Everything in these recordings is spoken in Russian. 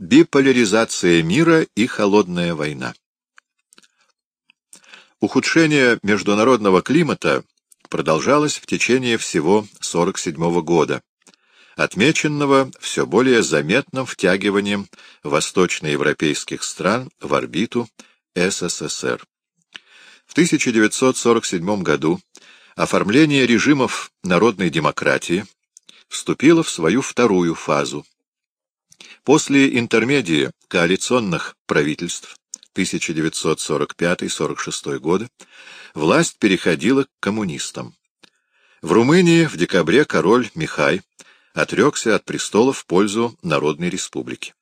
Биполяризация мира и холодная война. Ухудшение международного климата продолжалось в течение всего 1947 года, отмеченного все более заметным втягиванием восточноевропейских стран в орбиту СССР. В 1947 году оформление режимов народной демократии вступило в свою вторую фазу. После интермедии коалиционных правительств 1945-46 годы власть переходила к коммунистам. В Румынии в декабре король Михай отрекся от престола в пользу Народной Республики.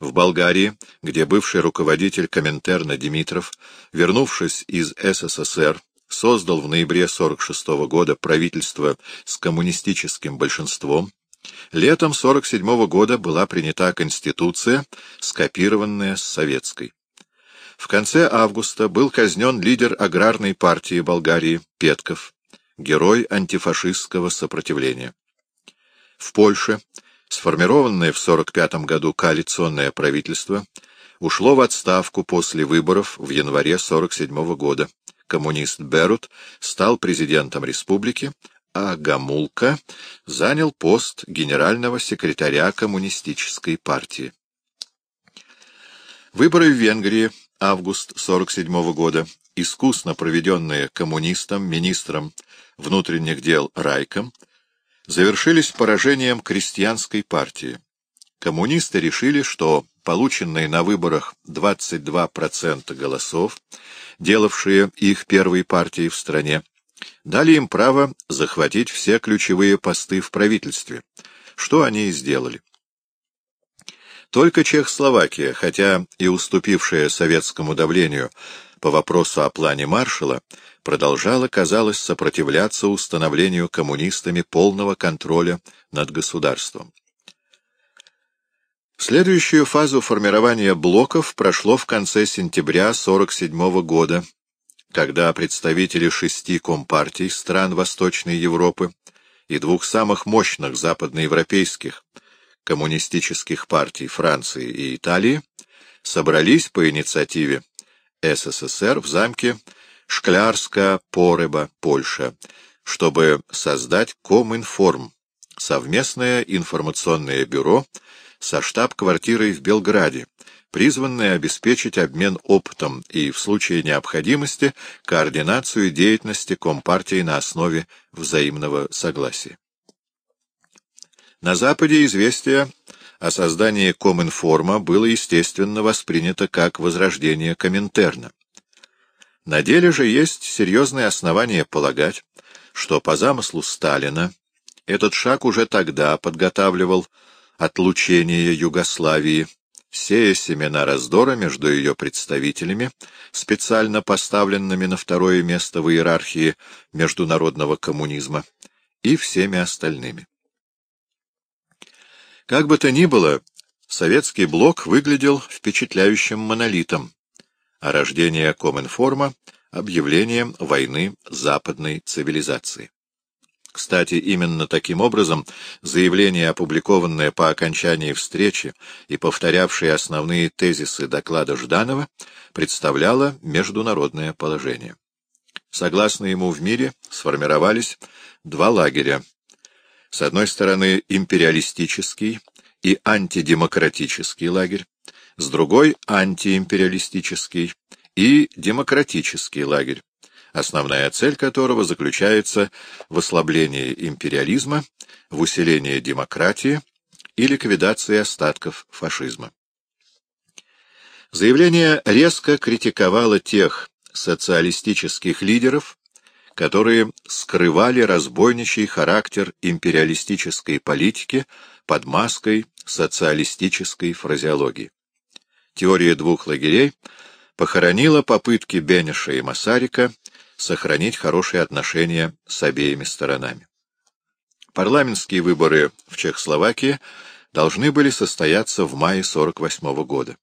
В Болгарии, где бывший руководитель Коминтерна Димитров, вернувшись из СССР, создал в ноябре 1946 года правительство с коммунистическим большинством, летом 1947 года была принята Конституция, скопированная с советской. В конце августа был казнен лидер аграрной партии Болгарии Петков, герой антифашистского сопротивления. В Польше сформированное в 1945 году коалиционное правительство ушло в отставку после выборов в январе 1947 года. Коммунист Берут стал президентом республики, а Гамулка занял пост генерального секретаря коммунистической партии. Выборы в Венгрии август 1947 года, искусно проведенные коммунистом, министром внутренних дел Райком, завершились поражением крестьянской партии. Коммунисты решили, что полученные на выборах 22% голосов, делавшие их первой партией в стране, дали им право захватить все ключевые посты в правительстве, что они и сделали. Только Чехословакия, хотя и уступившая советскому давлению по вопросу о плане маршала, продолжала, казалось, сопротивляться установлению коммунистами полного контроля над государством. Следующую фазу формирования блоков прошло в конце сентября 1947 года, когда представители шести компартий стран Восточной Европы и двух самых мощных западноевропейских коммунистических партий Франции и Италии собрались по инициативе СССР в замке Шклярска-Пореба, Польша, чтобы создать Коминформ, совместное информационное бюро со штаб-квартирой в Белграде, призванное обеспечить обмен опытом и, в случае необходимости, координацию деятельности Компартии на основе взаимного согласия. На Западе известие о создании Коминформа было, естественно, воспринято как возрождение Коминтерна. На деле же есть серьезные основания полагать, что по замыслу Сталина этот шаг уже тогда подготавливал отлучение Югославии, сея семена раздора между ее представителями, специально поставленными на второе место в иерархии международного коммунизма, и всеми остальными. Как бы то ни было, советский блок выглядел впечатляющим монолитом, а рождение Коминформа — объявлением войны западной цивилизации. Кстати, именно таким образом заявление, опубликованное по окончании встречи и повторявшее основные тезисы доклада Жданова, представляло международное положение. Согласно ему в мире сформировались два лагеря с одной стороны империалистический и антидемократический лагерь, с другой — антиимпериалистический и демократический лагерь, основная цель которого заключается в ослаблении империализма, в усилении демократии и ликвидации остатков фашизма. Заявление резко критиковало тех социалистических лидеров, которые скрывали разбойничий характер империалистической политики под маской социалистической фразеологии. Теория двух лагерей похоронила попытки Бенеша и Масарика сохранить хорошие отношения с обеими сторонами. Парламентские выборы в Чехословакии должны были состояться в мае 48 -го года.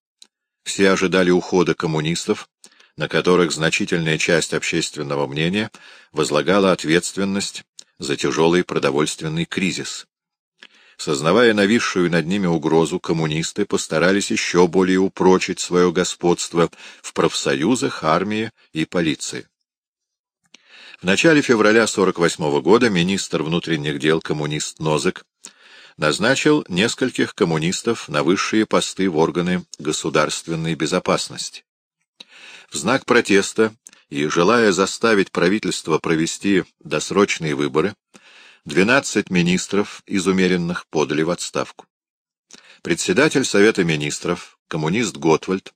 Все ожидали ухода коммунистов, на которых значительная часть общественного мнения возлагала ответственность за тяжелый продовольственный кризис. Сознавая нависшую над ними угрозу, коммунисты постарались еще более упрочить свое господство в профсоюзах, армии и полиции. В начале февраля 1948 года министр внутренних дел коммунист Нозек назначил нескольких коммунистов на высшие посты в органы государственной безопасности. В знак протеста и желая заставить правительство провести досрочные выборы, 12 министров из умеренных подали в отставку. Председатель Совета министров, коммунист Готвальд,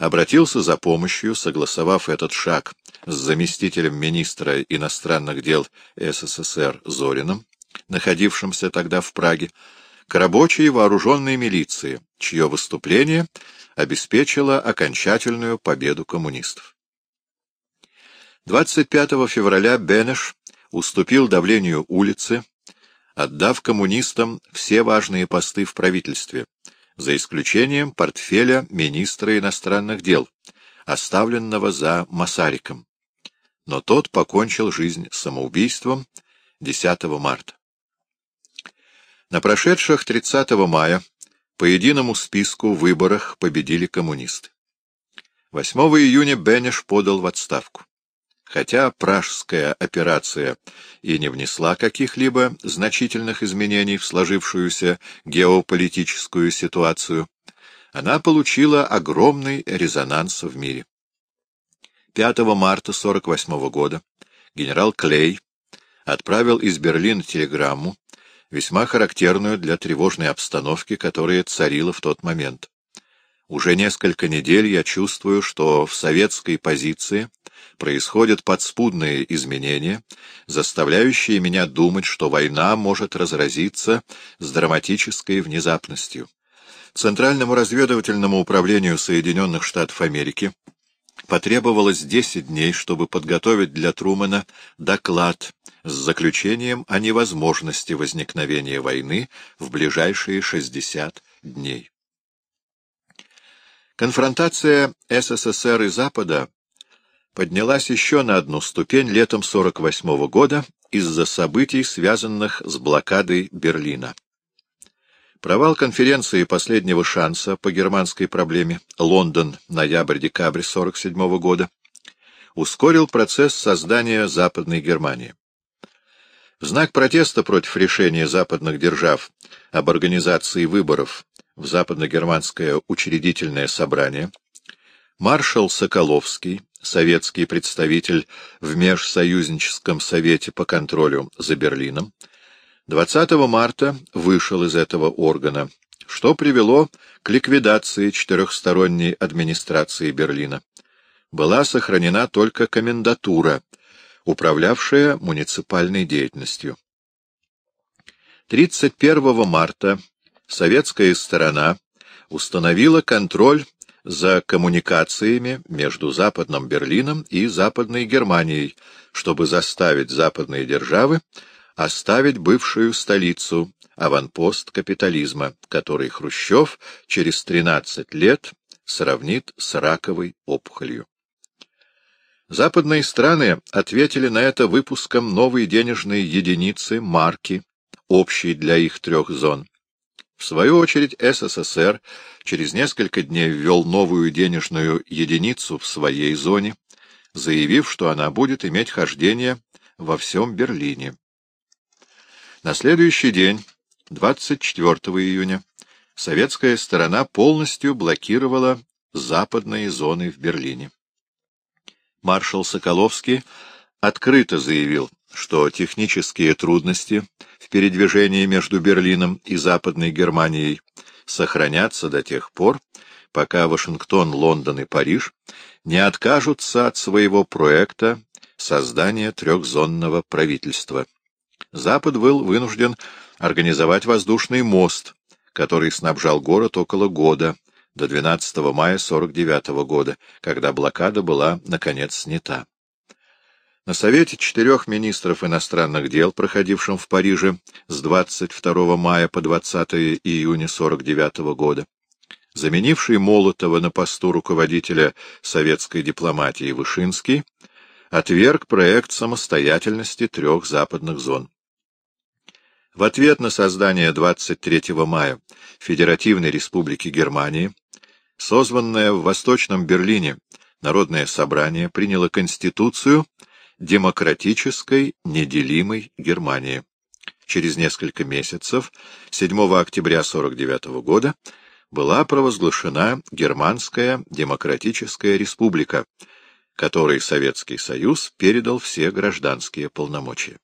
обратился за помощью, согласовав этот шаг с заместителем министра иностранных дел СССР Зориным, находившимся тогда в Праге, к рабочей вооруженной милиции, чье выступление обеспечило окончательную победу коммунистов. 25 февраля Бенеш уступил давлению улицы, отдав коммунистам все важные посты в правительстве, за исключением портфеля министра иностранных дел, оставленного за Масариком. Но тот покончил жизнь самоубийством 10 марта. На прошедших 30 мая по единому списку выборах победили коммунисты. 8 июня Бенеш подал в отставку. Хотя пражская операция и не внесла каких-либо значительных изменений в сложившуюся геополитическую ситуацию, она получила огромный резонанс в мире. 5 марта 1948 года генерал Клей отправил из Берлина телеграмму, весьма характерную для тревожной обстановки, которая царила в тот момент. Уже несколько недель я чувствую, что в советской позиции происходят подспудные изменения, заставляющие меня думать, что война может разразиться с драматической внезапностью. Центральному разведывательному управлению Соединенных Штатов Америки потребовалось 10 дней, чтобы подготовить для Трумэна доклад с заключением о невозможности возникновения войны в ближайшие 60 дней. Конфронтация СССР и Запада поднялась еще на одну ступень летом 1948 года из-за событий, связанных с блокадой Берлина. Провал конференции последнего шанса по германской проблеме Лондон, ноябрь-декабрь 1947 года ускорил процесс создания Западной Германии. В знак протеста против решения западных держав об организации выборов в Западно-германское учредительное собрание маршал Соколовский советский представитель в Межсоюзническом совете по контролю за Берлином, 20 марта вышел из этого органа, что привело к ликвидации четырехсторонней администрации Берлина. Была сохранена только комендатура, управлявшая муниципальной деятельностью. 31 марта советская сторона установила контроль за коммуникациями между Западным Берлином и Западной Германией, чтобы заставить западные державы оставить бывшую столицу, аванпост капитализма, который Хрущев через 13 лет сравнит с раковой опухолью. Западные страны ответили на это выпуском новой денежной единицы марки, общей для их трех зон. В свою очередь СССР через несколько дней ввел новую денежную единицу в своей зоне, заявив, что она будет иметь хождение во всем Берлине. На следующий день, 24 июня, советская сторона полностью блокировала западные зоны в Берлине. Маршал Соколовский открыто заявил, что технические трудности передвижении между Берлином и Западной Германией сохранятся до тех пор, пока Вашингтон, Лондон и Париж не откажутся от своего проекта создания трехзонного правительства. Запад был вынужден организовать воздушный мост, который снабжал город около года, до 12 мая 49 года, когда блокада была, наконец, снята. На Совете четырех министров иностранных дел, проходившем в Париже с 22 мая по 20 июня 49 года, заменивший Молотова на посту руководителя советской дипломатии Вышинский, отверг проект самостоятельности трех западных зон. В ответ на создание 23 мая Федеративной Республики Германии, созванное в Восточном Берлине Народное собрание приняло Конституцию демократической неделимой Германии. Через несколько месяцев, 7 октября 1949 года, была провозглашена Германская Демократическая Республика, которой Советский Союз передал все гражданские полномочия.